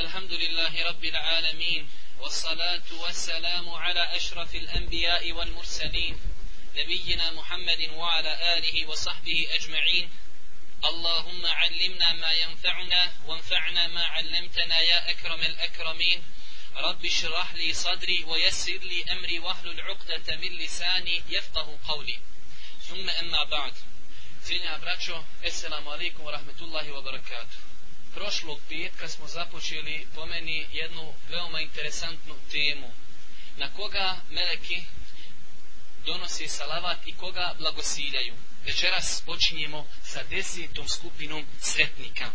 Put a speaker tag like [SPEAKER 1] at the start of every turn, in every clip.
[SPEAKER 1] الحمد لله رب العالمين والصلاة والسلام على أشرف الأنبياء والمرسلين نبينا محمد وعلى آله وصحبه أجمعين. اللهم علمنا ما ينفعنا وانفعنا ما علمتنا يا أكرم الأكرمين. رب اشرح لي صدري ويسر لي أمري واهل العقدة من لساني يفقه قولي. ثم أما بعد. Cijenja braćo, alaikum wa rahmetullahi wa barakatuh. Prošlog petka smo započeli po meni jednu veoma interesantnu temu. Na koga meleki donosi salavat i koga blagosiljaju. Večeras počinjemo sa desetom skupinom sretnika.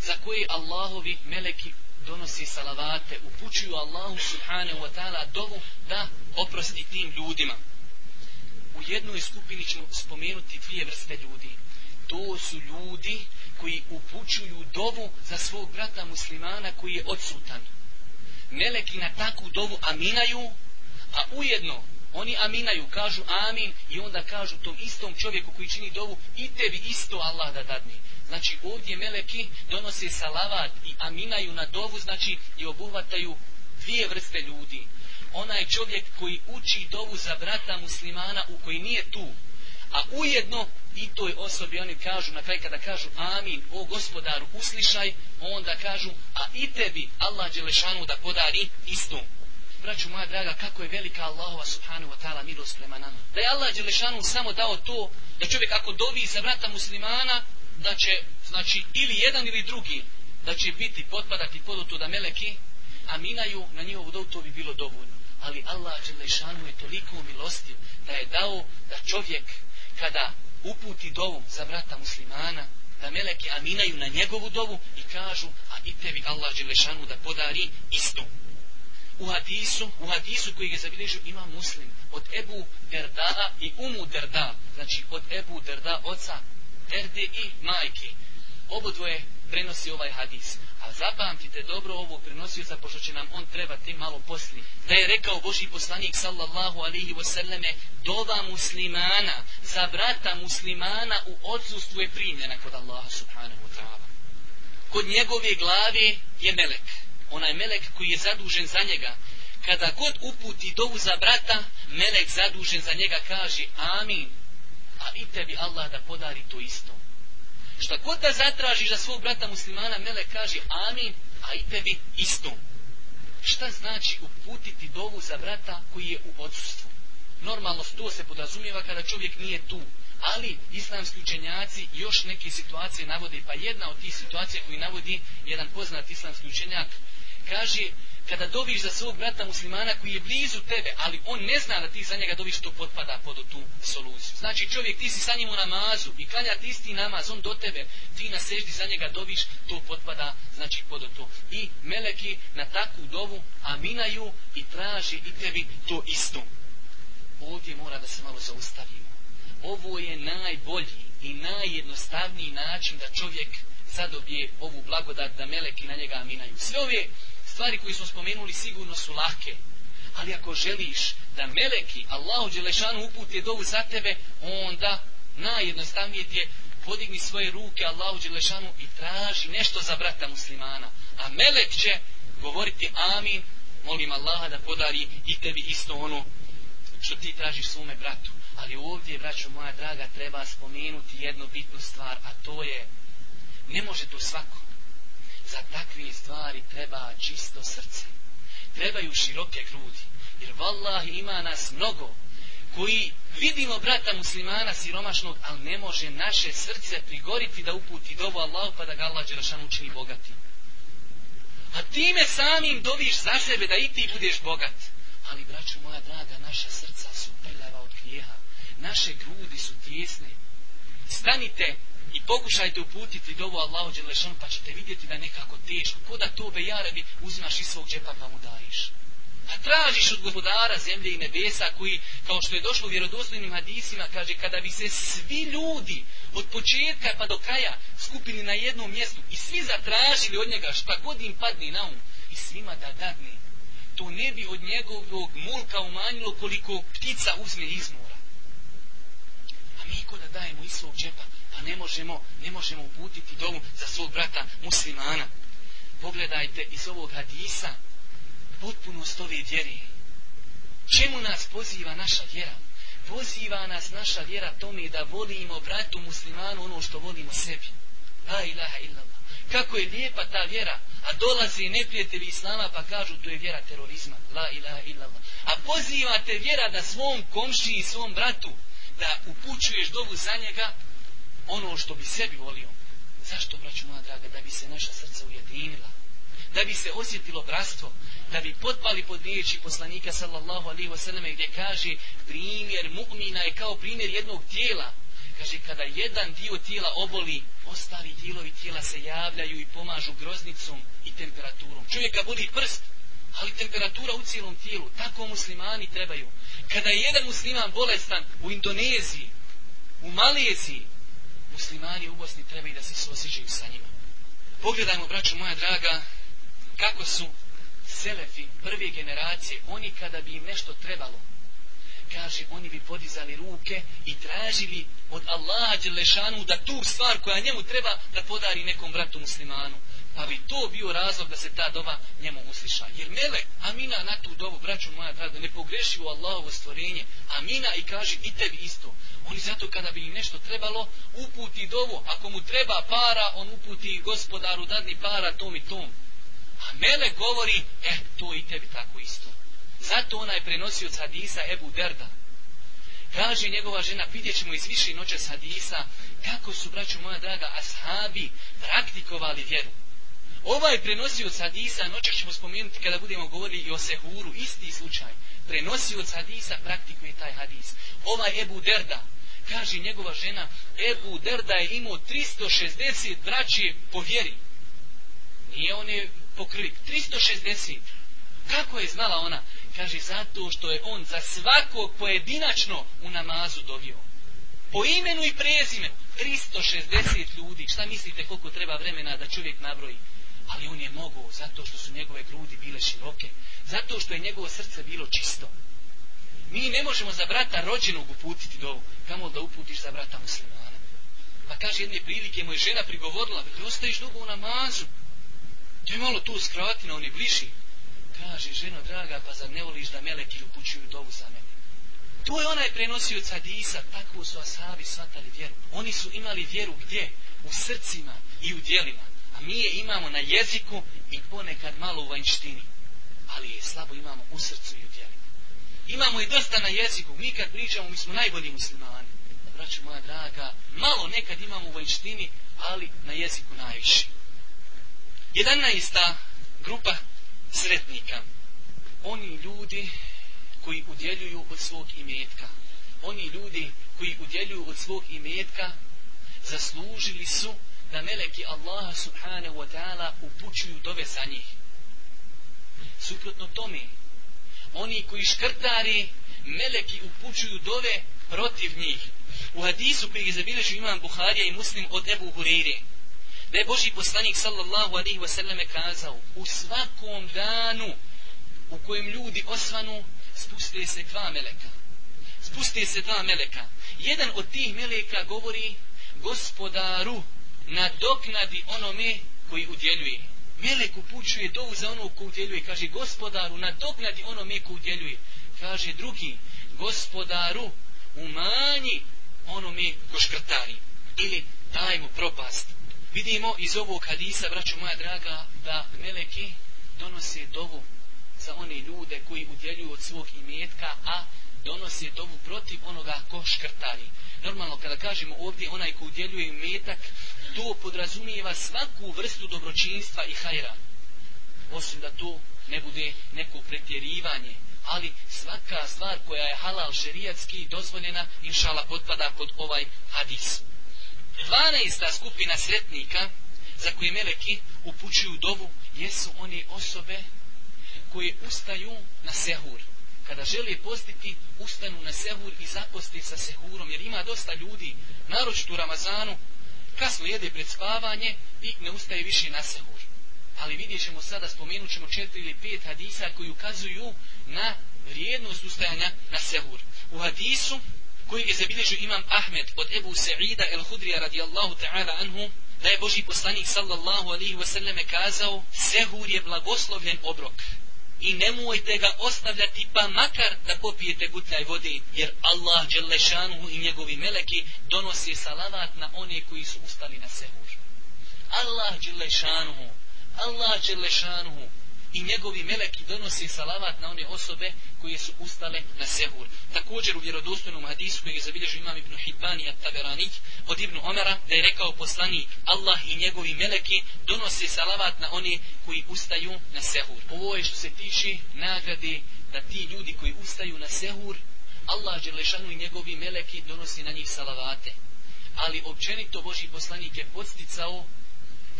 [SPEAKER 1] Za koji Allahovi meleki donosi salavate, upućuju Allahu subhanahu wa ta'ala dovu da oprosti tim ljudima. U jednoj skupini ćemo spomenuti dvije vrste ljudi. To su ljudi koji upućuju dovu za svog brata muslimana koji je odsutan. Meleki na takvu dovu aminaju, a ujedno oni aminaju, kažu amin i onda kažu tom istom čovjeku koji čini dovu i tebi isto Allah da dadne. Znači ovdje meleki donose salavat i aminaju na dovu, znači i obuhvataju dvije vrste ljudi. Onaj čovjek koji uči dovu za brata muslimana u koji nije tu, a ujedno i toj osobi oni kažu na kraj kada kažu amin, o gospodaru uslišaj, onda kažu a i tebi Allah Đelešanu da podari istu. Braću moja draga, kako je velika Allahova subhanahu wa ta'ala milost prema nama. Da je Allah Đelešanu samo dao to da čovjek ako dovi za brata muslimana, da će, znači, ili jedan ili drugi, da će biti potpadati pod to da meleki aminaju na njihovu dovu, to bi bilo dovoljno. Ali Allah Đelešanu je toliko milostiv da je dao da čovjek kada uputi dovu za brata muslimana, da meleki aminaju na njegovu dovu i kažu, a i tebi Allah Đelešanu da podari istu. U hadisu, u hadisu koji je zabilježio ima muslim, od Ebu Derda i Umu Derda, znači od Ebu Derda, oca Derde i majke. obodvoje prenosi ovaj hadis. A zapamtite dobro ovo prenosioca, pošto će nam on trebati malo posli. Da je rekao Boži poslanik sallallahu alihi wasallame, dova muslimana, za brata muslimana u odsustvu je primljena kod Allaha subhanahu wa ta'ala. Kod njegove glave je melek. Onaj melek koji je zadužen za njega. Kada god uputi dovu za brata, melek zadužen za njega kaže amin. A i tebi Allah da podari to isto. Šta god da zatražiš za svog brata muslimana, mele kaže amin, a i tebi isto. Šta znači uputiti dovu za brata koji je u odsustvu? Normalno to se podrazumijeva kada čovjek nije tu. Ali islamski učenjaci još neke situacije navode, pa jedna od tih situacija koji navodi jedan poznat islamski učenjak, kaže kada doviš za svog brata muslimana koji je blizu tebe, ali on ne zna da ti za njega doviš, to potpada pod tu soluciju. Znači čovjek, ti si sa njim u namazu i klanja ti isti namaz, on do tebe, ti na seždi za njega doviš, to potpada, znači pod to. I meleki na takvu dovu aminaju i traži i tebi to isto. Ovdje mora da se malo zaustavimo. Ovo je najbolji i najjednostavniji način da čovjek zadobije ovu blagodat da meleki na njega aminaju. Sve ove stvari koje smo spomenuli sigurno su lahke. Ali ako želiš da meleki Allahu Đelešanu upute dovu za tebe, onda najjednostavnije ti je podigni svoje ruke Allahu Đelešanu i traži nešto za brata muslimana. A melek će govoriti amin, molim Allaha da podari i tebi isto ono što ti tražiš svome bratu. Ali ovdje, braćo moja draga, treba spomenuti jednu bitnu stvar, a to je, ne može to svako za takve stvari treba čisto srce. Trebaju široke grudi. Jer vallahi ima nas mnogo koji vidimo brata muslimana siromašnog, ali ne može naše srce prigoriti da uputi dovu Allahu pa da ga Allah Đerašan učini bogati. A time samim doviš za sebe da i ti budeš bogat. Ali, braću moja draga, naša srca su prljava od grijeha. Naše grudi su tjesne. Stanite i pokušajte uputiti dovu Allahu Đelešanu pa ćete vidjeti da nekako teško. Ko da to bejarebi uzimaš iz svog džepa pa mu dajiš. A tražiš od gospodara zemlje i nebesa koji, kao što je došlo u vjerodostojnim hadisima, kaže kada bi se svi ljudi od početka pa do kraja skupili na jednom mjestu i svi zatražili od njega šta god im padne na um i svima da dadne, to ne bi od njegovog mulka umanjilo koliko ptica uzme iz mora. A mi ko da dajemo iz svog džepa, pa ne možemo, ne možemo uputiti dovu za svog brata muslimana.
[SPEAKER 2] Pogledajte iz ovog hadisa potpunost ove vjeri. Čemu nas poziva naša vjera? Poziva nas naša vjera tome da volimo bratu muslimanu ono što volimo sebi. La ilaha illallah. Kako je lijepa ta vjera, a dolazi neprijatelji islama pa kažu to je vjera terorizma. La ilaha illallah. A pozivate vjera da svom komši i svom bratu da upućuješ dovu za njega ono što bi sebi volio. Zašto, braću moja draga, da bi se naša srca ujedinila? Da bi se osjetilo bratstvo? Da bi potpali pod riječi poslanika sallallahu alaihi wasallam gdje kaže primjer mu'mina je kao primjer jednog tijela. Kaže, kada jedan dio tijela oboli, ostali dijelovi tijela se javljaju i pomažu groznicom i temperaturom. Čovjeka boli prst, ali temperatura u cijelom tijelu. Tako muslimani trebaju. Kada je jedan musliman bolestan u Indoneziji, u Maleziji, muslimani u Bosni trebaju da se suosjećaju sa njima. Pogledajmo, braćo moja draga, kako su selefi prve generacije, oni kada bi im nešto trebalo, kaže, oni bi podizali ruke i tražili od Allaha Đelešanu da tu stvar koja njemu treba da podari nekom bratu muslimanu. Pa bi to bio razlog da se ta doba njemu usliša. Jer mele, amina na tu dobu, braću moja draga, ne pogreši u Allahovo stvorenje. Amina i kaže i tebi isto. Oni zato kada bi im nešto trebalo, uputi dovu. Ako mu treba para, on uputi gospodaru dadni para tom i tom. A mele govori, eh, to i tebi tako isto. Zato ona je prenosio od hadisa Ebu Derda. Kaže njegova žena, vidjet ćemo iz više noće hadisa, kako su, braću moja draga, ashabi praktikovali vjeru. Ovaj prenosioc od hadisa, noće ćemo spomenuti kada budemo govorili i o sehuru, isti slučaj. Prenosioc hadisa, praktikuje taj hadis. Ovaj Ebu Derda, kaže njegova žena, Ebu Derda je imao 360 braće po vjeri. Nije on je pokrlik, 360. Kako je znala ona? Kaže, zato što je on za svakog pojedinačno u namazu dovio. Po imenu i prezimenu. 360 ljudi. Šta mislite koliko treba vremena da čovjek nabroji? Ali on je mogao zato što su njegove grudi bile široke. Zato što je njegovo srce bilo čisto. Mi ne možemo za brata rođenog uputiti dovu. Kamo da uputiš za brata muslimana? Pa kaže jedne prilike, moja žena prigovorila, da ostaješ dugo u namazu. To je malo tu skrati na oni bliži kaže, ženo draga, pa zar ne voliš da meleki upućuju dovu za mene? To je onaj prenosio cadisa, tako su ashabi shvatali vjeru. Oni su imali vjeru gdje? U srcima i u dijelima. A mi je imamo na jeziku i ponekad malo u vanjštini. Ali je slabo imamo u srcu i u dijelima. Imamo i dosta na jeziku. Mi kad pričamo, mi smo najbolji muslimani. Braću moja draga, malo nekad imamo u vanjštini, ali na jeziku najviše. Jedna ista grupa sretnika. Oni ljudi koji udjeljuju od svog imetka. Oni ljudi koji udjeljuju od svog imetka zaslužili su da meleki Allaha subhanahu wa ta'ala upućuju dove za njih. Suprotno tome, oni koji škrtari, meleki upućuju dove protiv njih. U hadisu koji je zabilježio imam Buharija i muslim od Ebu Hureyre, da je Boži poslanik sallallahu alaihi wa sallam kazao u svakom danu u kojem ljudi osvanu spuste se dva meleka spuste se dva meleka jedan od tih meleka govori gospodaru nadoknadi onome koji udjeljuje. Melek upućuje dovu za onog ko udjeljuje. Kaže gospodaru nadoknadi onome ko udjeljuje. Kaže drugi gospodaru umanji onome ko škrtari. Ili daj mu propast. Vidimo iz ovog hadisa, braćo moja draga, da meleki donose dovu za one ljude koji udjeljuju od svog imetka, a donose dovu protiv onoga ko škrtari. Normalno, kada kažemo ovdje onaj ko udjeljuje imetak, to podrazumijeva svaku vrstu dobročinstva i hajra. Osim da to ne bude neko pretjerivanje, ali svaka stvar koja je halal šerijatski dozvoljena, inšala, potpada pod ovaj hadis. 12. skupina sretnika za koje meleki upućuju dovu jesu oni osobe koje ustaju na sehur. Kada žele postiti, ustanu na sehur i zaposti sa sehurom. Jer ima dosta ljudi, naročito u Ramazanu, kasno jede pred spavanje i ne ustaje više na sehur. Ali vidjet ćemo sada, spomenut ćemo četiri ili pet hadisa koji ukazuju na vrijednost ustajanja na sehur. U hadisu koji je zabilježio imam Ahmed od Ebu Sa'ida el-Hudrija radijallahu ta'ala anhu,
[SPEAKER 1] da je Boži poslanik sallallahu alihi wasallame kazao sehur je blagoslovljen obrok i nemojte ga ostavljati pa makar da popijete gutljaj vode jer Allah Đelešanuhu i njegovi meleki donose salavat na one koji su ustali na sehur. Allah Đelešanuhu Allah Đelešanuhu i njegovi meleki donose salavat na one osobe koje su ustale na sehur. Također u vjerodostojnom hadisu koji je zabilježio imam Ibn Hidbani at Taberani od Ibn Omara da je rekao poslanik Allah i njegovi meleki donose salavat na one koji ustaju na sehur. Ovo je što se tiče nagrade da ti ljudi koji ustaju na sehur Allah Đelešanu i njegovi meleki donosi na njih salavate. Ali općenito Boži poslanik je podsticao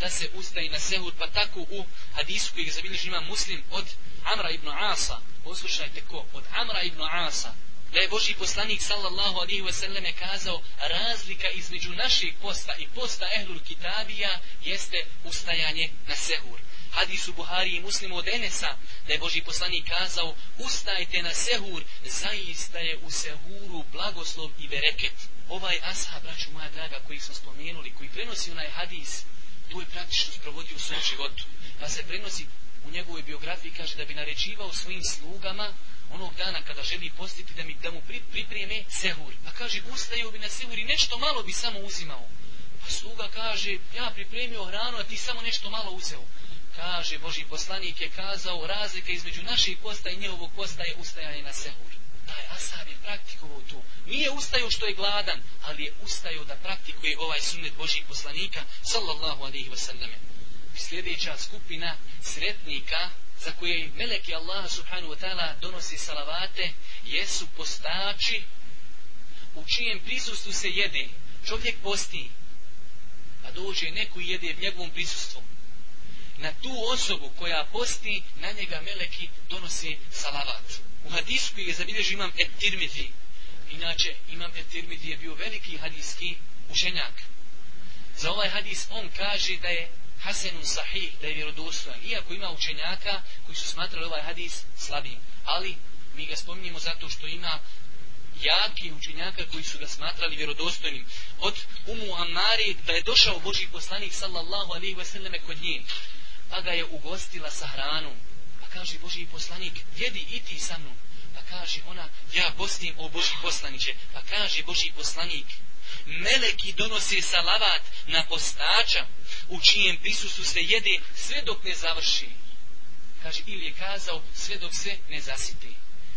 [SPEAKER 1] da se ustaje na sehur, pa tako u hadisu koji ga zabilježi ima muslim od Amra ibn Asa, poslušajte ko, od Amra ibn Asa, da je Boži poslanik sallallahu alihi wasallam kazao razlika između naših posta i posta ehlul kitabija jeste ustajanje na sehur. Hadisu Buhari i muslimu od Enesa da je Boži poslanik kazao ustajte na sehur, zaista je u sehuru blagoslov i bereket. Ovaj ashab, braću moja draga, koji smo spomenuli, koji prenosi onaj hadis, tu je praktično sprovodio u svom životu. Pa se prenosi u njegovoj biografiji, kaže da bi naređivao svojim slugama onog dana kada želi postiti da, mi, da mu pri, pripreme sehur. Pa kaže, ustajao bi na sehur i nešto malo bi samo uzimao. Pa sluga kaže, ja pripremio hranu, a ti samo nešto malo uzeo. Kaže, Boži poslanik je kazao, razlika između naših posta i njegovog posta je ustajanje na sehur. Taj Asad je praktikovao to. Nije ustaju što je gladan, ali je ustaju da praktikuje ovaj sunnet Božih poslanika, sallallahu alaihi wasallame. Sljedeća skupina sretnika za koje meleki Allah subhanahu wa ta'ala donosi salavate, jesu postači u čijem prisustvu se jede. Čovjek posti, a dođe neko i jede u njegovom prisustvu. Na tu osobu koja posti, na njega meleki donosi salavat u hadisu koji je zabilježio imam Et-Tirmidhi. Inače, imam Et-Tirmidhi je bio veliki hadijski učenjak. Za ovaj hadis on kaže da je Hasanun sahih, da je vjerodostojan. Iako ima učenjaka koji su smatrali ovaj hadis slabim. Ali mi ga spominjemo zato što ima jaki učenjaka koji su ga smatrali vjerodostojnim. Od Umu Amari da je došao Boži poslanik sallallahu alaihi wasallam kod nje. Pa ga je ugostila sa hranom kaže Boži poslanik, jedi i ti sa mnom. Pa kaže ona, ja postim o Boži poslaniće. Pa kaže Boži poslanik, meleki donose salavat na postača u čijem prisusu se jede sve dok ne završi. Kaže, ili je kazao, sve dok se ne zasite.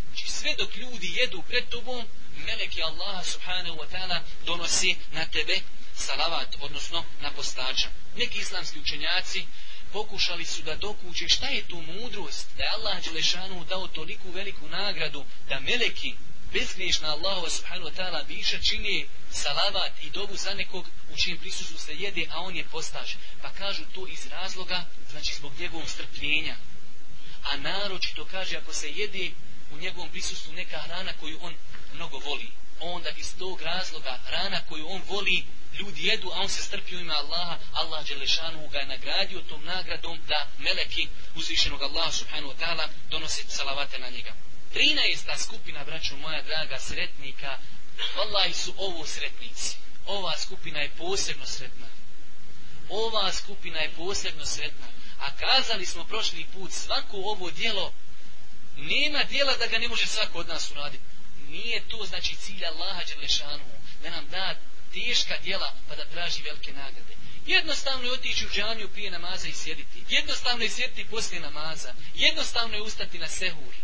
[SPEAKER 1] Znači, sve dok ljudi jedu pred tobom, meleki Allaha subhanahu wa ta'ala donosi na tebe salavat, odnosno na postača. Neki islamski učenjaci pokušali su da dokuće šta je to mudrost da je Allah Đelešanu dao toliku veliku nagradu da meleki bezgriješna Allahova subhanahu wa ta'ala biša čini salavat i dobu za nekog u čijem prisusu se jede, a on je postaž. Pa kažu to iz razloga, znači zbog njegovog strpljenja. A naročito kaže, ako se jede u njegovom prisusu neka hrana koju on mnogo voli, onda iz tog razloga rana koju on voli ljudi jedu, a on se strpio ima Allaha, Allah Đelešanu ga je nagradio tom nagradom da meleki uzvišenog Allaha subhanahu wa ta'ala donose salavate na njega. 13. skupina, braćo moja draga, sretnika, Wallahi su ovo sretnici. Ova skupina je posebno sretna. Ova skupina je posebno sretna. A kazali smo prošli put, svako ovo dijelo, nema dijela da ga ne može svako od nas uraditi. Nije to znači cilj Allaha Đelešanu, da nam da teška djela pa da traži velike nagrade. Jednostavno je otići u džaniju prije namaza i sjediti. Jednostavno je sjediti poslije namaza. Jednostavno je ustati na sehur.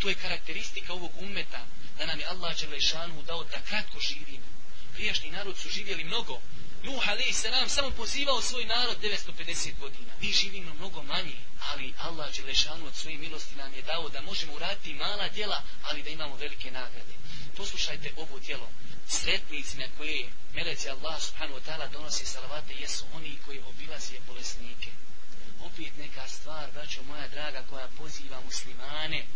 [SPEAKER 1] To je karakteristika ovog umeta da nam je Allah Đelešanu dao da kratko živimo. Prijašnji narod su živjeli mnogo. Nuh alaih salam samo pozivao svoj narod 950 godina. Mi živimo mnogo manje, ali Allah Đelešanu od svoje milosti nam je dao da možemo uraditi mala djela, ali da imamo velike nagrade. Poslušajte ovo djelo sretnici na koje meleci Allah subhanahu wa ta'ala donosi salavate jesu oni koji obilaze bolesnike. Opet neka stvar, braćo moja draga, koja poziva muslimane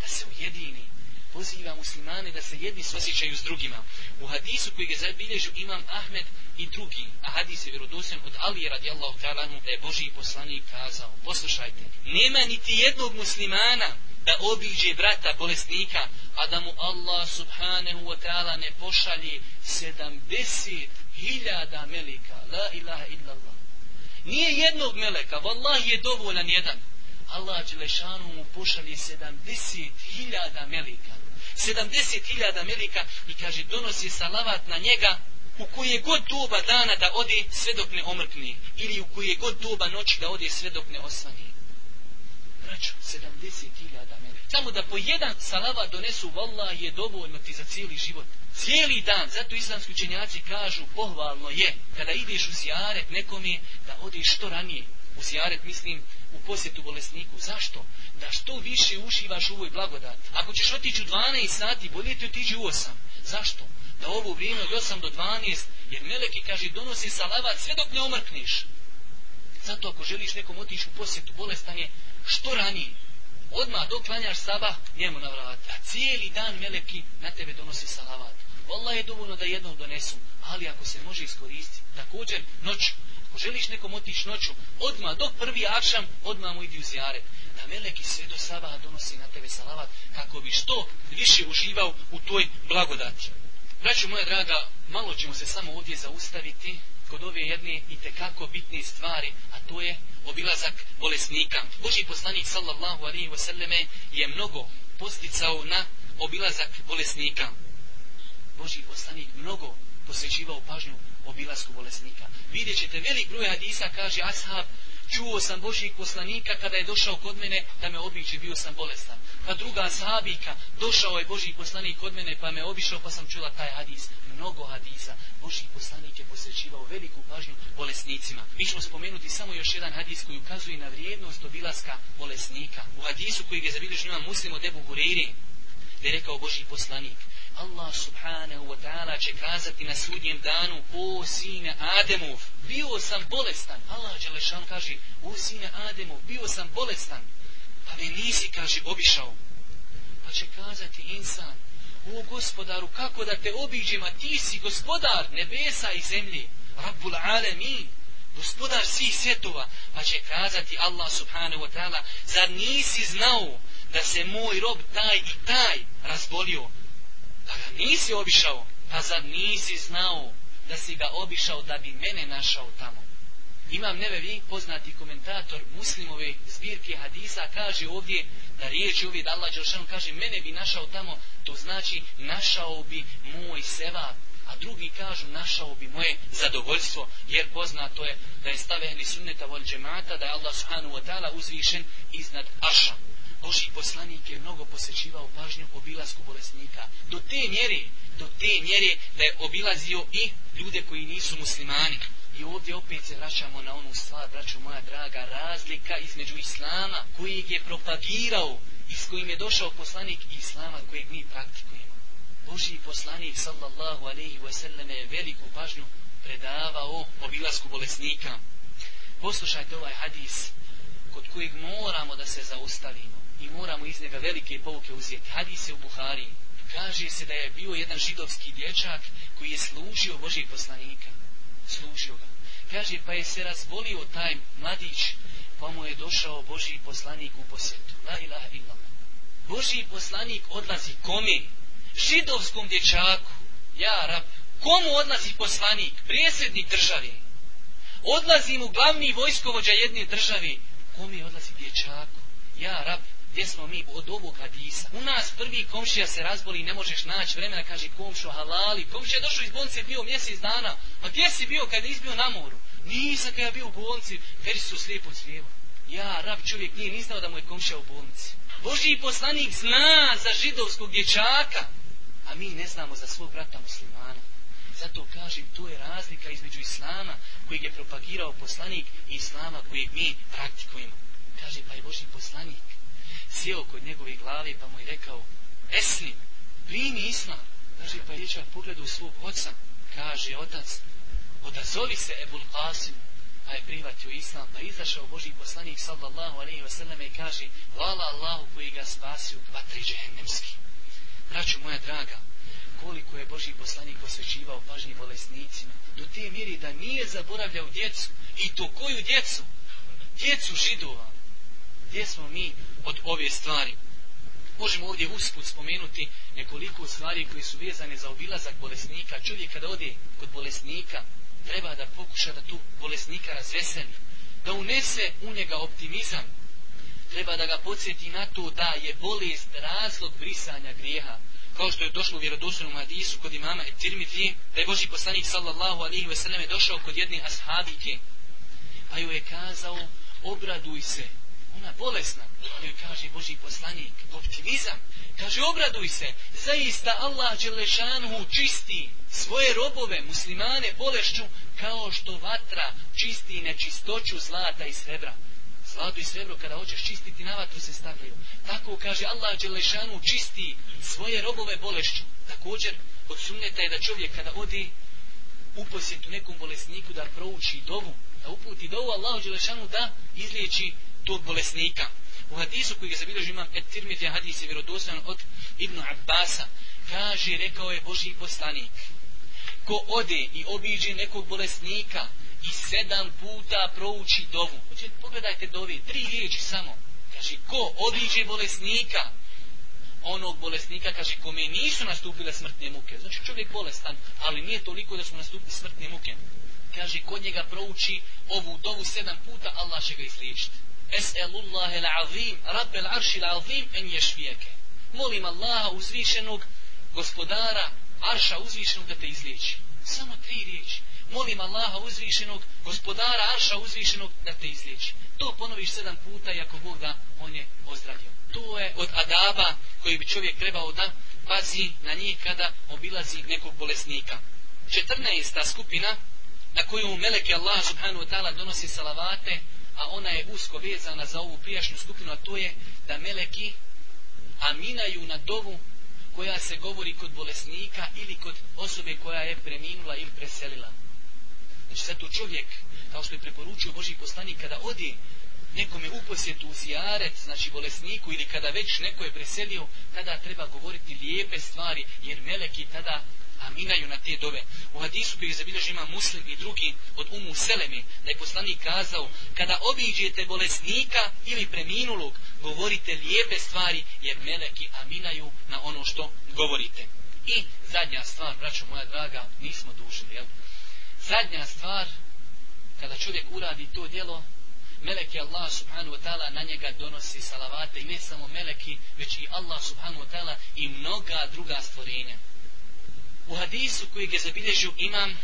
[SPEAKER 1] da se ujedini, poziva muslimane da se jedni osjećaju s drugima. U hadisu koji ga zabilježu imam Ahmed i drugi, a hadis je vjerodosen od Alije radijallahu ta'ala da je Boži poslanik kazao, poslušajte, nema niti jednog muslimana da obiđe brata bolesnika, a da mu Allah subhanahu wa ta'ala ne pošalje sedamdeset hiljada melika. La ilaha illallah.
[SPEAKER 2] Nije jednog meleka, vallahi je dovoljan jedan. Allah Đelešanu mu pošalje 70.000 melika. 70.000 melika i kaže donosi salavat na njega u koje god doba dana da ode sve dok ne omrkne ili u koje god doba noći da ode sve dok ne osvani. Braćo, 70.000 melika. Samo da po jedan salavat donesu, vallah je dovoljno ti za cijeli život. Cijeli dan, zato islamski učenjaci kažu, pohvalno je, kada ideš u zijaret je da odeš što ranije. U sijaret mislim u posjetu bolesniku. Zašto? Da što više uživaš u ovoj blagodati. Ako ćeš otići u 12 sati, bolje ti otići u 8. Zašto? Da ovo vrijeme od 8 do 12, jer Meleki kaže donosi salavat sve dok ne omrkneš. Zato ako želiš nekom otići u posjetu bolestanje, što ranije? Odmah dok klanjaš sabah, njemu na vrat. A cijeli dan Meleki na tebe donosi salavat. Allah je dovoljno da jednom donesu, ali ako se može iskoristiti, također noć, ako želiš nekom otići noću, odma dok prvi akšam, odma mu idi u zjaret. Da meleki sve do sabaha donosi na tebe salavat, kako bi što više uživao u toj blagodati. Braću moja draga, malo ćemo se samo ovdje zaustaviti kod ove jedne i tekako bitne stvari, a to je obilazak bolesnika. Boži poslanik sallallahu alaihi wasallame je mnogo posticao na obilazak bolesnika. Boži poslanik mnogo posvećivao pažnju obilasku bolesnika. Vidjet ćete, velik broj hadisa kaže ashab, čuo sam Božijeg poslanika kada je došao kod mene da me običe, bio sam bolestan. Pa druga sahabika, došao je Božiji poslanik kod mene pa me obišao pa sam čula taj hadis. Mnogo hadisa. Božiji poslanik je posvećivao veliku pažnju bolesnicima. Mi ćemo spomenuti samo još jedan hadis koji ukazuje na vrijednost obilaska bolesnika. U hadisu koji je zabilježio imam muslim od Ebu Hureyri, gdje je rekao Božiji poslanik, Allah subhanahu wa ta'ala će kazati na sudnjem danu o sine Ademov, bio sam bolestan. Allah Đelešan kaže o sine Ademov, bio sam bolestan. Pa me nisi, kaže, obišao. Pa će kazati insan, o gospodaru, kako da te obiđem, a ti si gospodar nebesa i zemlje, Rabbul Alemin, gospodar svih svjetova, pa će kazati Allah subhanahu wa ta'ala, zar nisi znao da se moj rob taj i taj razbolio, Pa ga nisi obišao, pa zar nisi znao da si ga obišao da bi mene našao tamo? Imam nevevi poznati komentator muslimove zbirke hadisa kaže ovdje da riječ ovdje da Allah Đelšanu kaže mene bi našao tamo, to znači našao bi moj sevap, a drugi kažu našao bi moje zadovoljstvo, jer poznato je da je stavehli sunneta vol džemata, da je Allah subhanahu wa ta'ala uzvišen iznad aša. Boži poslanik je mnogo posećivao pažnju obilasku bolesnika. Do te mjere, do te mjere da je obilazio i ljude koji nisu muslimani. I ovdje opet se vraćamo na onu stvar, braćo moja draga, razlika između islama koji je propagirao i s kojim je došao poslanik islama kojeg mi praktikujemo. Boži poslanik sallallahu alaihi wasallam je veliku pažnju predavao obilasku bolesnika. Poslušajte ovaj hadis kod kojeg moramo da se zaustavimo i moramo iz njega velike pouke uzeti. Hadis je u Buhari. Kaže se da je bio jedan židovski dječak koji je služio Božijeg poslanika. Služio ga. Kaže pa je se razbolio taj mladić pa mu je došao Božiji poslanik u posjetu. La ilaha illallah. Božiji poslanik odlazi komi? Židovskom dječaku. Ja, rab. Komu odlazi poslanik? Prijesednik državi. Odlazi mu glavni vojskovođa jedne države. Komi odlazi dječaku? Ja, rab gdje smo mi od ovog hadisa. U nas prvi komšija se razboli i ne možeš naći vremena, kaže komšo halali. Komšija je došao iz bolnice, bio mjesec dana. A gdje si bio kada je izbio na moru? Nisam kada je bio u bolnici, veri su slijepo cvijevo. Ja, rab čovjek nije ni znao da mu je komšija u bolnici. Boži poslanik zna za židovskog dječaka, a mi ne znamo za svog brata muslimana. Zato kažem, to je razlika između islama koji je propagirao poslanik i islama kojeg mi praktikujemo. Kaže, pa je Boži poslanik sjeo kod njegove glave pa mu je rekao Eslim, primi islam. Znači, kaže pa je dječak pogledao svog oca. Kaže otac, odazovi se Ebul Qasim. Pa je prihvatio islam. Pa izašao Boži poslanik sallallahu alaihi wasallam i kaže Hvala Allahu koji ga spasio vatri džehennemski. Braćo moja draga, koliko je Boži poslanik posvećivao pažnji bolesnicima, do te mjeri da nije zaboravljao djecu. I to koju djecu? Djecu židova gdje smo mi od ove stvari. Možemo ovdje usput spomenuti nekoliko stvari koji su vezane za obilazak bolesnika. Čovjek kada ode kod bolesnika, treba da pokuša da tu bolesnika razveseli. da unese u njega optimizam, treba da ga podsjeti na to da je bolest razlog brisanja grijeha. Kao što je došlo u vjerodostojnom hadisu kod imama Tirmidhi, da je Boži poslanik sallallahu alihi wasallam došao kod jedne ashabike, pa joj je kazao, obraduj se, ona bolesna, pa joj kaže Boži poslanik, optimizam, kaže obraduj se, zaista Allah Đelešanuhu čisti svoje robove, muslimane, bolešću, kao što vatra čisti nečistoću zlata i srebra. Zlato i srebro kada hoćeš čistiti na vatru se stavljaju. Tako kaže Allah Đelešanu čisti svoje robove bolešću. Također od sunneta je da čovjek kada odi u posjetu nekom bolesniku da prouči dovu, da uputi dovu Allahu Đelešanu da izliječi tog bolesnika. U hadisu koji je zabilježio imam et tirmit hadis je vjerodostojan od Ibn Abbasa. Kaže, rekao je Boži poslanik, ko ode i obiđe nekog bolesnika i sedam puta prouči dovu. Hoće, pogledajte dovi, tri riječi samo. Kaže, ko obiđe bolesnika, onog bolesnika, kaže, kome nisu nastupile smrtne muke. Znači, čovjek bolestan, ali nije toliko da su nastupile smrtne muke. Kaže, kod njega prouči ovu dovu sedam puta, Allah će ga izliječiti. Es'elullahe l'azim, rabbel arši l'azim, en ješvijeke. Molim Allaha uzvišenog gospodara, arša uzvišenog da te izliječi. Samo tri riječi molim Allaha uzvišenog, gospodara Arša uzvišenog, da te izliječi. To ponoviš sedam puta i ako Bog da, on je ozdravio. To je od adaba koji bi čovjek trebao da pazi na njih kada obilazi nekog bolesnika. 14. skupina na koju meleke Allah subhanahu wa ta'ala donosi salavate, a ona je usko vezana za ovu prijašnju skupinu, a to je da meleki aminaju na dovu koja se govori kod bolesnika ili kod osobe koja je preminula ili preselila. Znači zato čovjek, kao što je preporučio Boži poslanik, kada odi nekome u posjetu u zijaret, znači bolesniku, ili kada već neko je preselio, tada treba govoriti lijepe stvari, jer meleki tada aminaju na te dove. U hadisu koji je zabilježi ima muslim i drugi od umu selemi, da je poslanik kazao, kada obiđete bolesnika ili preminulog, govorite lijepe stvari, jer meleki aminaju na ono što govorite. I zadnja stvar, braćo moja draga, nismo dužili, jel? zadnja stvar kada čovjek uradi to djelo meleki Allah subhanahu wa ta'ala na njega donosi salavate i ne samo meleki već i Allah subhanahu wa ta'ala i mnoga druga stvorenja u hadisu koji je zabilježio imam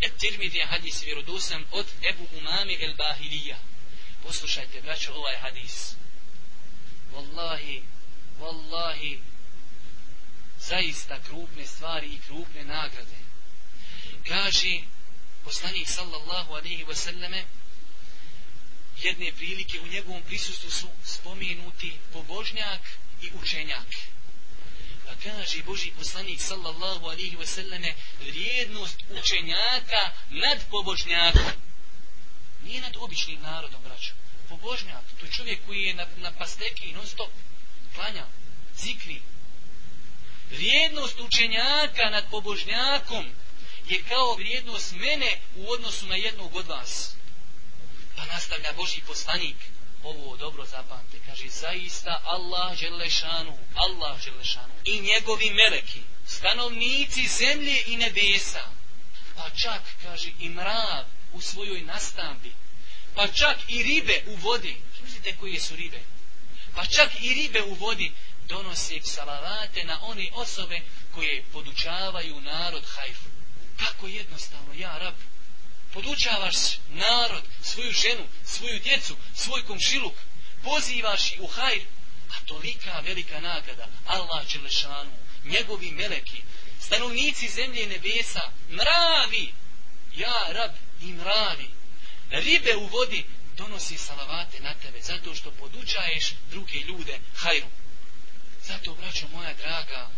[SPEAKER 2] et tirmidija hadis vjerodosan od Ebu Umami el Bahilija poslušajte braćo ovaj hadis. Wallahi Wallahi zaista krupne stvari i krupne nagrade. Kaže poslanik sallallahu alaihi wa sallame jedne prilike u njegovom prisustvu su spomenuti pobožnjak i učenjak. Pa kaže Boži poslanik sallallahu alihi wasallame vrijednost učenjaka nad pobožnjakom. Nije nad običnim narodom, braćo. Pobožnjak, to je čovjek koji je na, na pasteki non stop klanja, zikri. Vrijednost učenjaka nad pobožnjakom je kao vrijednost mene u odnosu na jednog od vas. Pa nastavlja Boži poslanik, ovo dobro zapamte, kaže, zaista Allah želešanu, Allah želešanu i njegovi meleki, stanovnici zemlje i nebesa, pa čak, kaže, i mrav u svojoj nastambi, pa čak i ribe u vodi, mislite koje su ribe, pa čak i ribe u vodi donose salavate na one osobe koje podučavaju narod hajfu. Kako jednostavno, ja rab, podučavaš narod, svoju ženu, svoju djecu, svoj komšiluk, pozivaš ih u hajr, a tolika velika nagrada, Allah Đelešanu, njegovi meleki, stanovnici zemlje i nebesa, mravi, ja rab i mravi, ribe u vodi, donosi salavate na tebe, zato što podučaješ druge ljude hajru. Zato, braćo moja draga,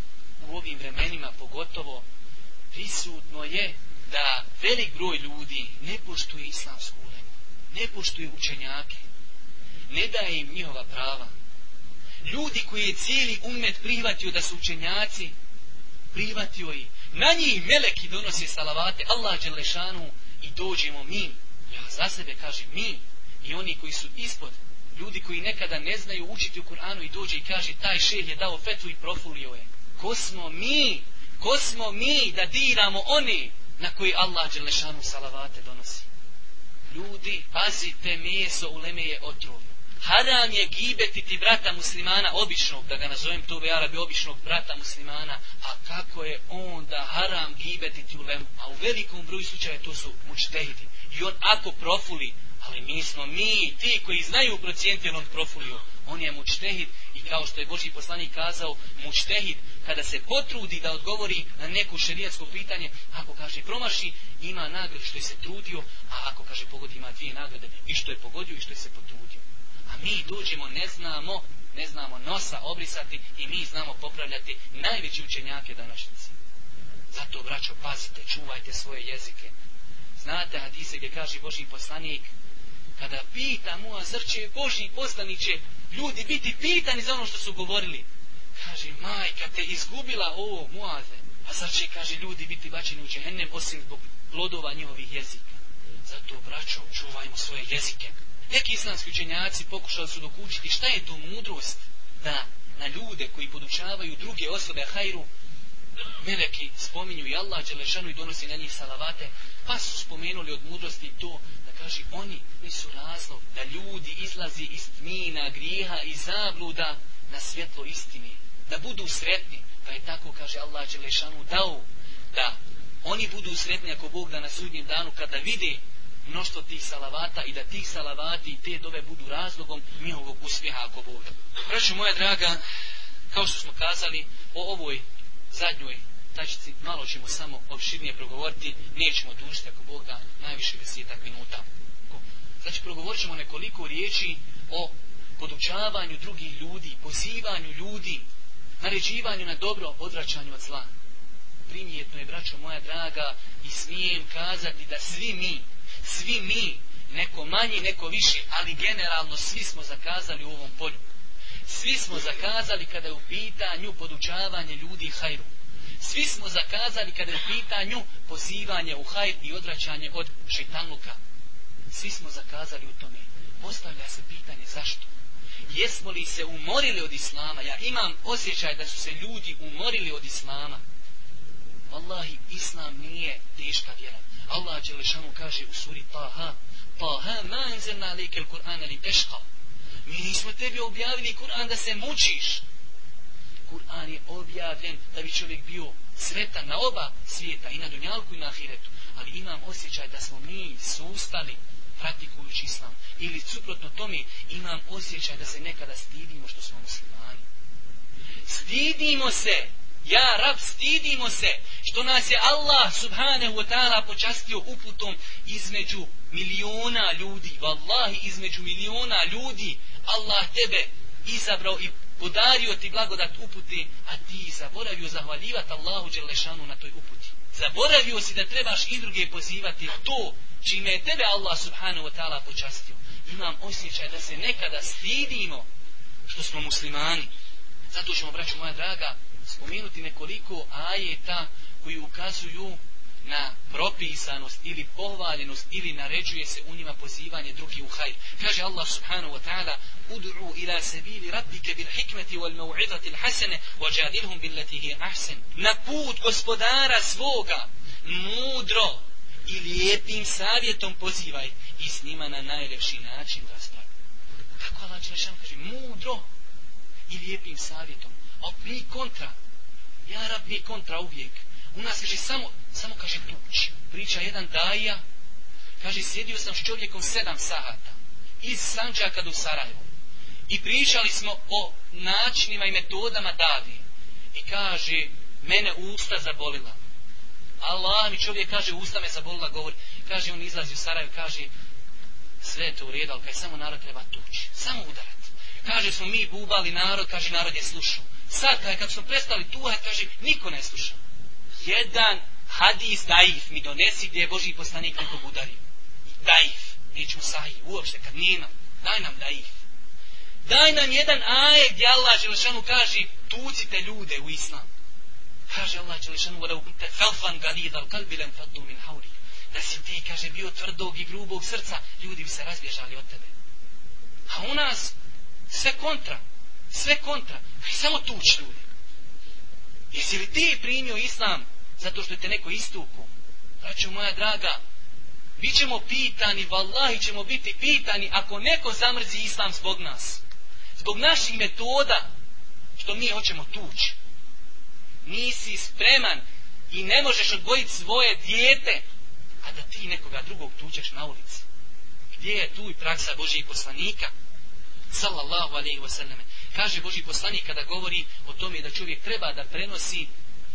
[SPEAKER 2] u ovim vremenima pogotovo, prisutno je da velik broj ljudi ne poštuje islamsku ulemu, ne poštuje učenjake, ne daje im njihova prava. Ljudi koji je cijeli umet prihvatio da su učenjaci, prihvatio i na njih meleki donose salavate, Allah Đelešanu i dođemo mi, ja za sebe kažem mi, i oni koji su ispod, ljudi koji nekada ne znaju učiti u Kur'anu i dođe i kaže taj šeh je dao fetu i profulio je. Ko smo mi Ko smo mi da diramo oni na koji Allah Đelešanu salavate donosi? Ljudi, pazite, meso u leme je otrovno. Haram je gibetiti brata muslimana običnog, da ga nazovem to Arabi, običnog brata muslimana, a kako je onda haram gibetiti u lemu? A u velikom broju slučaja to su mučtehidi. I on ako profuli, ali mi smo mi, ti koji znaju procijenti on profulio, on je mučtehid i kao što je Boži poslanik kazao, mučtehid kada se potrudi da odgovori na neko šerijatsko pitanje, ako kaže promaši, ima nagradu što je se trudio, a ako kaže pogodi, ima dvije nagrade, i što je pogodio i što je se potrudio. A mi dođemo, ne znamo, ne znamo nosa obrisati i mi znamo popravljati najveći učenjake današnjice. Zato, braćo, pazite, čuvajte svoje jezike. Znate hadise gdje kaže Boži poslanik, kada pita mu, a zrće Boži poslaniće, ljudi biti pitani za ono što su govorili. Kaže, majka te izgubila ovo, muaze. A zar će, kaže, ljudi biti bačeni u džehennem osim zbog plodova njihovih jezika. Zato, braćo, čuvajmo svoje jezike. Neki islamski učenjaci pokušali su dokučiti šta je to mudrost da na ljude koji podučavaju druge osobe hajru, meleki spominju i Allah Đelešanu i donosi na njih salavate, pa su spomenuli od mudrosti to da kaže oni nisu razlog da ljudi izlazi iz tmina, grijeha i zabluda na svjetlo istini, da budu sretni, pa je tako kaže Allah Đelešanu dao da oni budu sretni ako Bog da na sudnjem danu kada vide mnoštvo tih salavata i da tih salavati i te dove budu razlogom njihovog uspjeha ako Bog. Braću moja draga, kao što smo kazali, o ovoj zadnjoj tačici malo ćemo samo opširnije progovoriti, nećemo dužiti ako Bog da najviše desetak minuta. Znači, progovorit ćemo nekoliko riječi o podučavanju drugih ljudi, pozivanju ljudi, naređivanju na dobro, odvraćanju od zla. Primjetno je, braćo moja draga, i smijem kazati da svi mi, svi mi, neko manji, neko viši, ali generalno svi smo zakazali u ovom polju. Svi smo zakazali kada je u pitanju podučavanje ljudi hajru. Svi smo zakazali kada je u pitanju pozivanje u hajr i odraćanje od šitanluka. Svi smo zakazali u tome. Postavlja se pitanje zašto? Jesmo li se umorili od islama? Ja imam osjećaj da su se ljudi umorili od islama. Wallahi, islam nije teška vjera. Allah Đelešanu kaže u suri Taha, Taha ma enzelna il-Kur'ana li teška. Mi nismo tebi objavili Kur'an da se mučiš. Kur'an je objavljen da bi čovjek bio sretan na oba svijeta, i na dunjalku i na ahiretu. Ali imam osjećaj da smo mi sustali praktikujući islam. Ili suprotno tome imam osjećaj da se nekada stidimo što smo muslimani. Stidimo se Ja, rab, stidimo se što nas je Allah subhanahu wa ta'ala počastio uputom između miliona ljudi. Wallahi, između miliona ljudi Allah tebe izabrao i podario ti blagodat upute, a ti zaboravio zahvaljivati Allahu Đelešanu na toj uputi. Zaboravio si da trebaš i druge pozivati to čime je tebe Allah subhanahu wa ta'ala počastio. Imam osjećaj da se nekada stidimo što smo muslimani. Zato ćemo, braću moja draga, spomenuti nekoliko ajeta koji ukazuju na propisanost ili pohvaljenost ili naređuje se u njima pozivanje drugi u hajr. Kaže Allah subhanahu wa ta'ala ud'u ila sabili rabbike bil hikmeti wal maw'izati l'hasene wajadilhum wa billati hi ahsan. Na put gospodara svoga mudro i lijepim savjetom pozivaj i s njima na najlepši način raspravi. Kako Allah kaže mudro i lijepim savjetom. A mi kontra. Ja rab mi kontra uvijek. U nas kaže samo, samo kaže tuč. Priča jedan daja. Kaže, sjedio sam s čovjekom sedam sahata. Iz Sanđaka do Sarajevo. I pričali smo o načinima i metodama davi. I kaže, mene usta zabolila. Allah mi čovjek kaže, usta me zabolila, govori. Kaže, on izlazi u Sarajevo, kaže, sve je to u redu, ali kaj samo narod treba tući. Samo udarat. Kaže, smo mi bubali narod, kaže, narod je slušao. Sad, kaj, kad smo prestali tuha, kaže, niko ne sluša. Jedan hadis daif mi donesi gdje je Boži poslanik nekog udario. Daif. Nećemo sahi, uopšte, kad nema. Daj nam daif. Daj nam jedan aje gdje Allah Želešanu kaže, tucite ljude u islam. Kaže Allah Želešanu, vada upite, felfan galidal al faddu min hauri. Da si ti, kaže, bio tvrdog i grubog srca, ljudi bi se razbježali od tebe. A u nas, sve kontra sve kontra. Samo tuč ljudi. Jesi li ti primio islam zato što te neko istupu. Braćo moja draga, Bićemo pitani, vallahi ćemo biti pitani ako neko zamrzi islam zbog nas. Zbog naših metoda, što mi hoćemo tući. Nisi spreman i ne možeš odgojiti svoje dijete, a da ti nekoga drugog tučeš na ulici. Gdje je tu i praksa Božijeg poslanika? Sallallahu alaihi wasallam. Kaže Božji poslanik kada govori o tome da čovjek treba da prenosi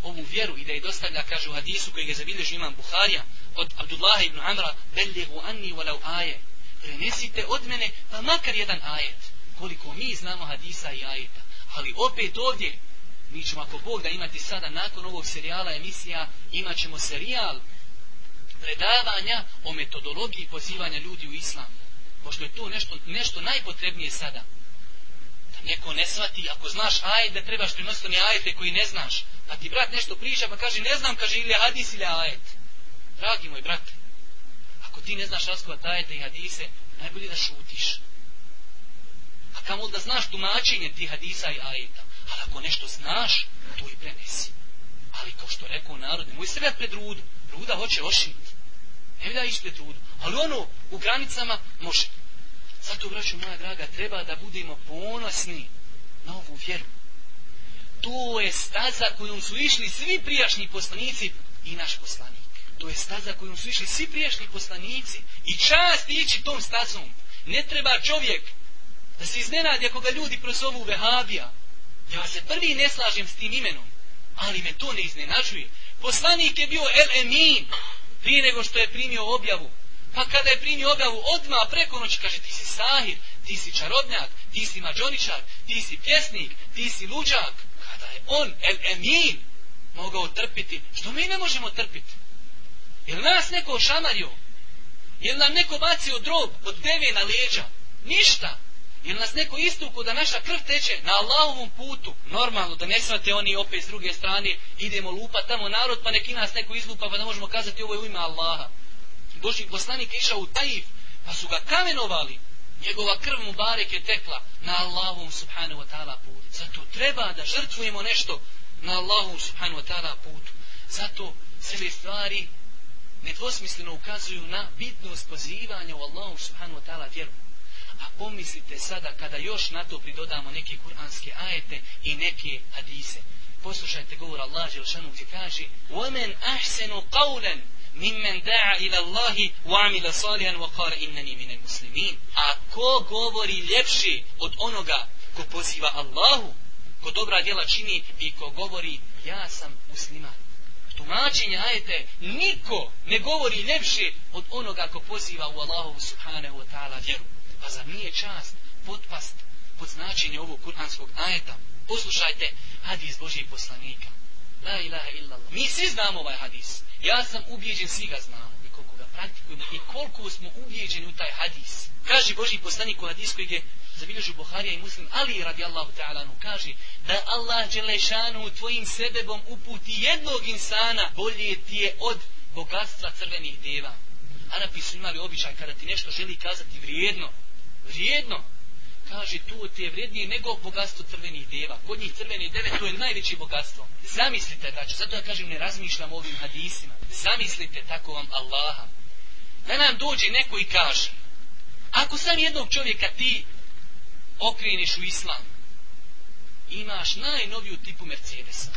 [SPEAKER 2] ovu vjeru i da je dostavlja, kaže u hadisu koji je zabilježio imam Buharija, od Abdullaha ibn Amra, bellihu anni walau aje. Prenesite od mene, pa makar jedan ajet. Koliko mi znamo hadisa i ajeta. Ali opet ovdje, mi ćemo ako Bog da imati sada nakon ovog serijala emisija, imat ćemo serijal predavanja o metodologiji pozivanja ljudi u islam. Pošto je to nešto, nešto najpotrebnije sada. Neko ne svati, ako znaš ajet, da trebaš prenositi one ajete koji ne znaš. Pa ti brat nešto priča, pa kaže, ne znam, kaže, ili hadis ili ajet. Dragi moj brate, ako ti ne znaš raskovat ajete i hadise, najbolje da šutiš. A kamo da znaš tumačenje ti hadisa i ajeta. Ali ako nešto znaš, to i prenesi. Ali kao što rekao narod, nemoj se pred rudu. Ruda hoće ošiniti. Ne da ići pred rudu. Ali ono u granicama može. Zato, braću moja draga, treba da budemo ponosni na ovu vjeru. To je staza kojom su išli svi prijašnji poslanici i naš poslanik. To je staza kojom su išli svi prijašnji poslanici. I čast ići tom stazom. Ne treba čovjek da se iznenadi ako ga ljudi prozovu Vehabija. Ja se prvi ne slažem s tim imenom. Ali me to ne iznenađuje. Poslanik je bio El Emin prije nego što je primio objavu. Pa kada je primio objavu odma preko noći kaže ti si sahir, ti si čarobnjak, ti si mađoničar, ti si pjesnik, ti si luđak. Kada je on El Emin mogao trpiti, što mi ne možemo trpiti? Jel nas neko šamario? Jel nam neko bacio drob od deve na leđa? Ništa. Jel nas neko istuku da naša krv teče na Allahovom putu? Normalno, da ne svate oni opet s druge strane, idemo lupa tamo narod, pa neki nas neko izlupa, pa da možemo kazati ovo je u ime Allaha. Boži poslanik išao u Taif, pa su ga kamenovali. Njegova krv mu barek je tekla na Allahovom subhanahu wa ta'ala putu. Zato treba da žrtvujemo nešto na Allahovom subhanahu wa ta'ala putu. Zato sve stvari nedvosmisleno ukazuju na bitnost pozivanja u Allahu subhanahu wa ta'ala vjeru. A pomislite sada kada još na to pridodamo neke kuranske ajete i neke hadise. Poslušajte govor Allah Želšanu gdje kaže وَمَنْ أَحْسَنُ قَوْلًا mimmen da'a ila Allahi wa amila salihan wa qara innani minal muslimin. A ko govori ljepši od onoga ko poziva Allahu, ko dobra djela čini i ko govori ja sam musliman. Tumačenje ajete, niko ne govori ljepši od onoga ko poziva u Allahu subhanahu wa ta'ala vjeru. Pa za nije čast potpast pod značenje ovog kuranskog ajeta. Poslušajte hadis Božije poslanika La ilaha illallah. Mi svi znamo ovaj hadis. Ja sam ubijeđen, svi ga znamo. I koliko ga praktikujemo i koliko smo ubijeđeni u taj hadis. Kaže Boži poslanik u hadis koji je zabilježu Buharija i Muslim, ali radijallahu ta'ala nu kaže da Allah Đelešanu tvojim sebebom uputi jednog insana bolje ti je od bogatstva crvenih deva. Arapi su imali običaj kada ti nešto želi kazati vrijedno, vrijedno, kaže to ti je vrijednije nego bogatstvo crvenih deva. Kod njih crvene deve to je najveće bogatstvo. Zamislite, znači, zato ja kažem ne razmišljam o ovim hadisima. Zamislite tako vam Allaha. Da nam dođe neko i kaže, ako sam jednog čovjeka ti okreniš u islam, imaš najnoviju tipu Mercedesa.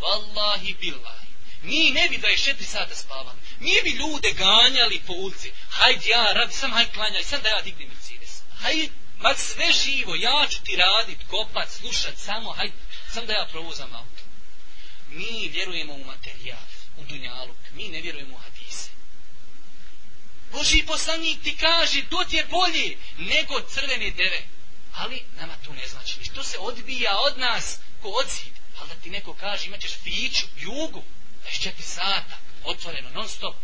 [SPEAKER 2] Wallahi billahi. Mi ne bi 24 sata spavali. Mi bi ljude ganjali po ulici. Hajde ja, radi, sam hajde klanjaj, sam da ja dignem Mercedes. Hajde, ma sve živo, ja ću ti radit, kopat, slušat, samo, hajde, sam da ja provozam auto. Mi vjerujemo u materijal, u dunjaluk. Mi ne vjerujemo u hadise. Boži poslanik ti kaže, to ti je bolje nego crvene deve. Ali nama to ne znači ništa. To se odbija od nas ko odzid. Ali da ti neko kaže imaćeš fiću, jugu, 24 sata, otvoreno, non stop.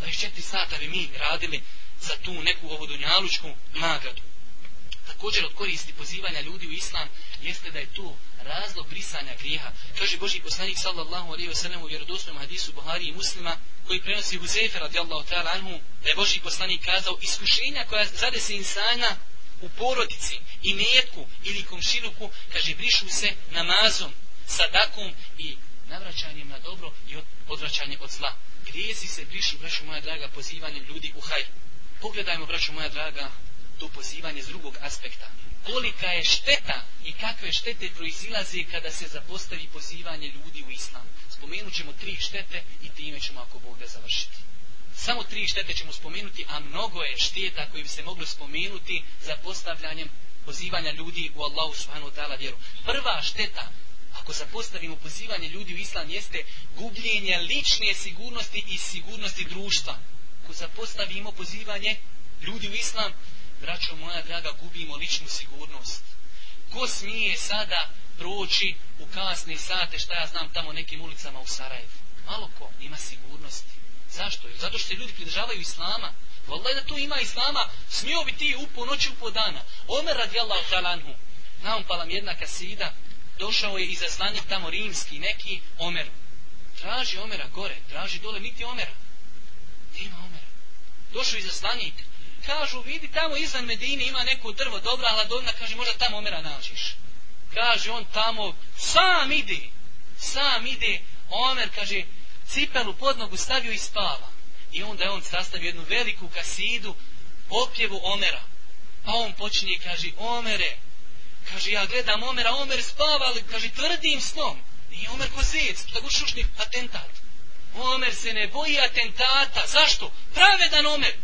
[SPEAKER 2] 24 sata bi mi radili za tu neku ovu dunjalučku nagradu. Također od koristi pozivanja ljudi u islam jeste da je to razlog brisanja grijeha. Kaže Boži poslanik sallallahu alaihi wa sallam u vjerodostojnom hadisu Buhari i muslima koji prenosi Huzefe radijallahu ta'ala anhu da je Boži poslanik kazao iskušenja koja zade se insana u porodici i metku ili komšiluku, kaže, brišu se namazom, sadakom i navraćanjem na dobro i odvraćanje od zla. Grijezi se brišu, braćo moja draga, pozivanjem ljudi u hajr. Pogledajmo, braćo moja draga, to pozivanje s drugog aspekta. Kolika je šteta i kakve štete proizilaze kada se zapostavi pozivanje ljudi u islam. Spomenut ćemo tri štete i time ćemo ako Bog da završiti. Samo tri štete ćemo spomenuti, a mnogo je šteta koji bi se moglo spomenuti za postavljanjem pozivanja ljudi u Allahu subhanahu wa ta'ala vjeru. Prva šteta, ako zapostavimo pozivanje ljudi u islam, jeste gubljenje lične sigurnosti i sigurnosti društva. Ako zapostavimo pozivanje ljudi u islam, braćo moja draga, gubimo ličnu sigurnost. Ko smije sada proći u kasne sate, šta ja znam, tamo nekim ulicama u Sarajevu? Malo ko ima sigurnosti. Zašto? Zato što se ljudi pridržavaju islama. Vallaj da tu ima islama, smio bi ti u po noći, u po dana. Omer radijallahu talanhu, naumpala mi jedna kasida, došao je izaslanik tamo rimski, neki Omer. Traži Omera gore, traži dole, niti Omera. Nema Omera. Došao i zaslanik, kažu, vidi tamo izvan Medine ima neko drvo, dobra hladovina, kaže, možda tamo Omera nađeš. Kaže, on tamo, sam ide, sam ide, Omer, kaže, cipelu pod nogu stavio i spava. I onda je on sastavio jednu veliku kasidu, opjevu Omera. Pa on počinje kaže, Omere, kaže, ja gledam Omera, Omer spava, ali, kaže, tvrdim snom. I Omer ko zec, tako šušni atentat. Omer se ne boji atentata. Zašto? Pravedan Omer.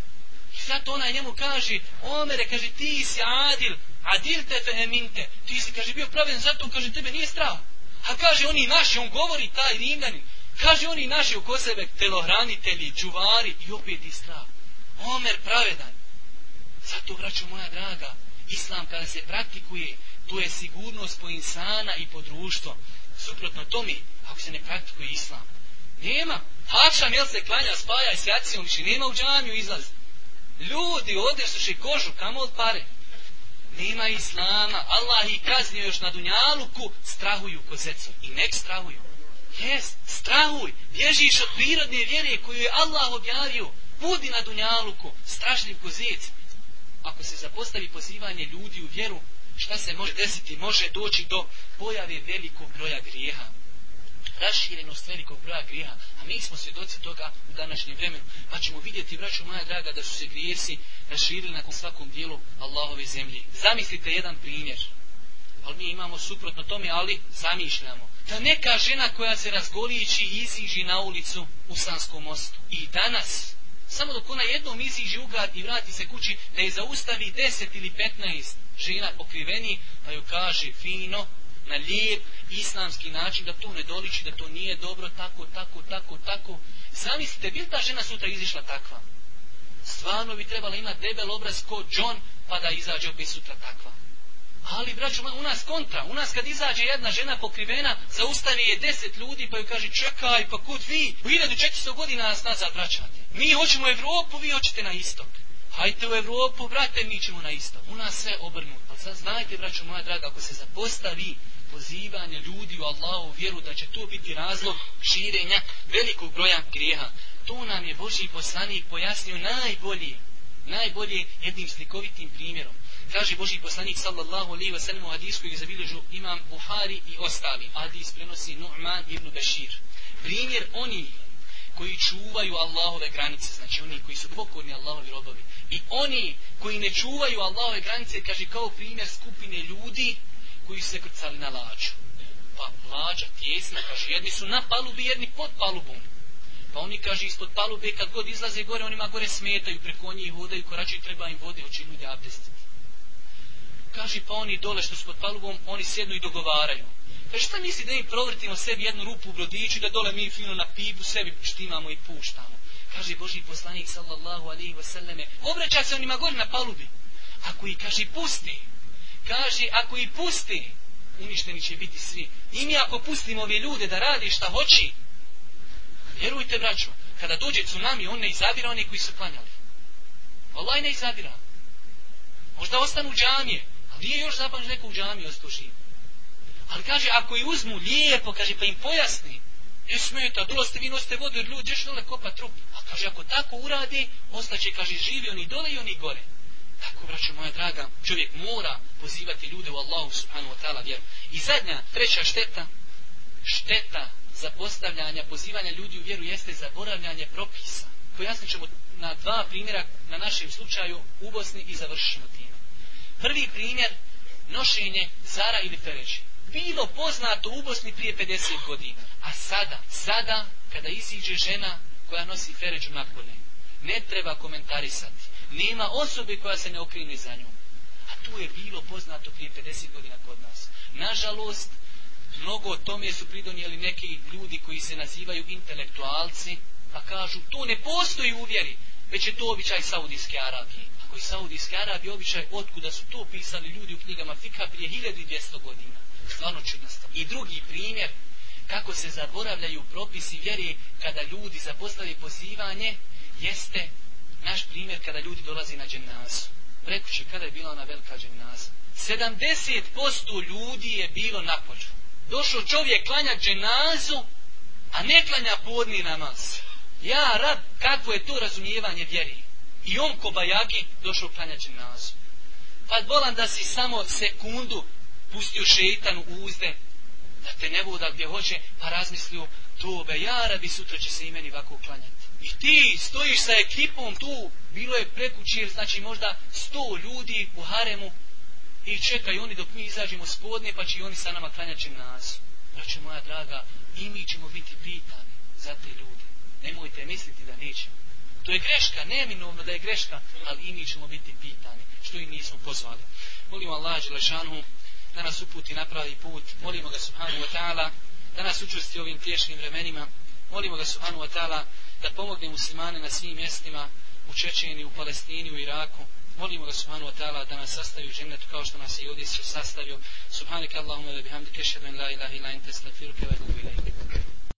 [SPEAKER 2] Zato ona njemu kaže, Omere, kaže, ti si adil, adil te feheminte. Ti si, kaže, bio pravedan, zato, kaže, tebe nije strah. A kaže, oni naši, on govori, taj rimljanin, kaže, oni naši oko sebe, telohranitelji, čuvari, i opet i strah. Omer pravedan. Zato, braćo moja draga, islam kada se praktikuje, to je sigurnost po insana i po društvo. Suprotno tome, ako se ne praktikuje islam. Nema. Hašam, jel se klanja, spaja i s jacijom, više nema u džamiju izlazi. Ljudi ovdje su kožu, kamo od pare. Nema islama. Allah ih kaznio još na dunjaluku, strahuju ko zecu. I nek strahuju. Jes, strahuj. Bježiš od prirodne vjere koju je Allah objavio. Budi na dunjaluku, strašljiv ko zec. Ako se zapostavi pozivanje ljudi u vjeru, šta se može desiti? Može doći do pojave velikog broja grijeha raširenost velikog broja grijeha, a mi smo svjedoci toga u današnjem vremenu, pa ćemo vidjeti, braćo moja draga, da su se grijesi raširili na svakom dijelu Allahove zemlje. Zamislite jedan primjer, ali mi imamo suprotno tome, ali zamišljamo. Da neka žena koja se razgolijeći iziži na ulicu u Sanskom mostu i danas, samo dok ona jednom iziži u grad i vrati se kući, da je zaustavi 10 ili 15 žena pokriveni, pa ju kaže fino, na lijep islamski način, da to ne doliči, da to nije dobro, tako, tako, tako, tako. Zamislite, bi ta žena sutra izišla takva? Stvarno bi trebala imati debel obraz ko John, pa da izađe opet sutra takva. Ali, braćo, u nas kontra. U nas kad izađe jedna žena pokrivena, zaustavi je deset ljudi, pa joj kaže, čekaj, pa kud vi? U 1400 godina nas nazad vraćate. Mi hoćemo Evropu, vi hoćete na istok. Hajte u Evropu, brate, mi ćemo na isto. U nas sve obrnuto. Pa sad znajte, braćo moja draga, ako se zapostavi pozivanje ljudi u Allahu vjeru da će to biti razlog širenja velikog broja grijeha. To nam je Boži poslanik pojasnio najbolji, najbolje jednim slikovitim primjerom. Kaže Boži poslanik sallallahu alaihi wa sallam u hadisu koji zabilježu imam Buhari i ostali. Hadis prenosi Nu'man ibn Bashir. Primjer oni koji čuvaju Allahove granice, znači oni koji su pokorni Allahovi robovi. I oni koji ne čuvaju Allahove granice, kaže kao primjer skupine ljudi koji su se krcali na lađu. Pa lađa tjesna, kaže, jedni su na palubi, jedni pod palubom. Pa oni kaže ispod palube kad god izlaze gore, onima gore smetaju, preko njih hodaju, koračaju, treba im vode, hoće ljudi abdestiti. Kaže pa oni dole što su pod palubom, oni sjednu i dogovaraju. Kaže šta misli da mi provrtimo sebi jednu rupu u brodiću, da dole mi fino na pibu sebi štimamo i puštamo. Kaže Boži poslanik sallallahu alaihi wasallame, obraća se onima gore na palubi. Ako i kaže pusti, kaže, ako i pusti, uništeni će biti svi. I mi ako pustimo ove ljude da radi šta hoći, vjerujte, braćo, kada dođe tsunami, on ne izabira one koji su klanjali. Allah ne izabira. Možda ostanu u džamije, ali nije još zapanš neko u džamiji ostao živ. Ali kaže, ako i uzmu lijepo, kaže, pa im pojasni, ne smeta, dole ste vi nosite vodu, jer ljudi još dole kopa trup. A kaže, ako tako uradi, ostaće, kaže, živi oni dole i oni gore. Tako, braćo moja draga, čovjek mora pozivati ljude u Allahu subhanahu wa ta'ala vjeru. I zadnja, treća šteta, šteta zapostavljanja, pozivanja ljudi u vjeru jeste zaboravljanje propisa. Pojasnit ćemo na dva primjera na našem slučaju u Bosni i završimo time. Prvi primjer, nošenje zara ili pereći. Bilo poznato u Bosni prije 50 godina. A sada, sada, kada iziđe žena koja nosi feređu napolje, ne treba komentarisati. Nema osobe koja se ne okrini za njom. A tu je bilo poznato prije 50 godina kod nas. Nažalost, mnogo o tome su pridonijeli neki ljudi koji se nazivaju intelektualci, pa kažu, to ne postoji u vjeri, već je to običaj Saudijske Arabije. Ako je Saudijske Arabije običaj, otkuda su to pisali ljudi u knjigama Fika prije 1200 godina. Stvarno I drugi primjer, kako se zaboravljaju propisi vjeri kada ljudi zapostavi pozivanje, jeste naš primjer kada ljudi dolazi na dženazu. Prekuće, kada je bila ona velika dženaza. 70% ljudi je bilo na polju. Došao čovjek klanja dženazu, a ne klanja podni namaz. Ja, rad, kako je to razumijevanje vjeri. I on ko bajagi došao klanja dženazu. Pa volam da si samo sekundu pustio šeitan u uzde, da te ne voda gdje hoće, pa razmislio, tobe, ja rabi sutra će se imeni ovako klanjati. I ti stojiš sa ekipom tu, bilo je prekućir, znači možda sto ljudi u haremu, i čekaju oni dok mi izađemo spodne, pa će i oni sa nama klanjati nas. Braćo moja draga, i mi ćemo biti pitani za te ljude. Nemojte misliti da nećemo. To je greška, neminovno da je greška, ali i mi ćemo biti pitani, što i nismo pozvali. Molim Allah, Đelešanu, da nas uputi na pravi put. Molimo ga, Subhanu wa ta'ala, da nas učusti ovim teškim vremenima. Molimo ga, Subhanu wa ta'ala, da pomogne muslimane na svim mjestima, u Čečeni, u Palestini, u Iraku. Molimo ga subhanahu wa ta'ala da nas sastavi u džennetu kao što nas je ovdje sastavio. Subhanak Allahumma wa bihamdika ashhadu an la ilaha illa anta astaghfiruka wa atubu ilayk.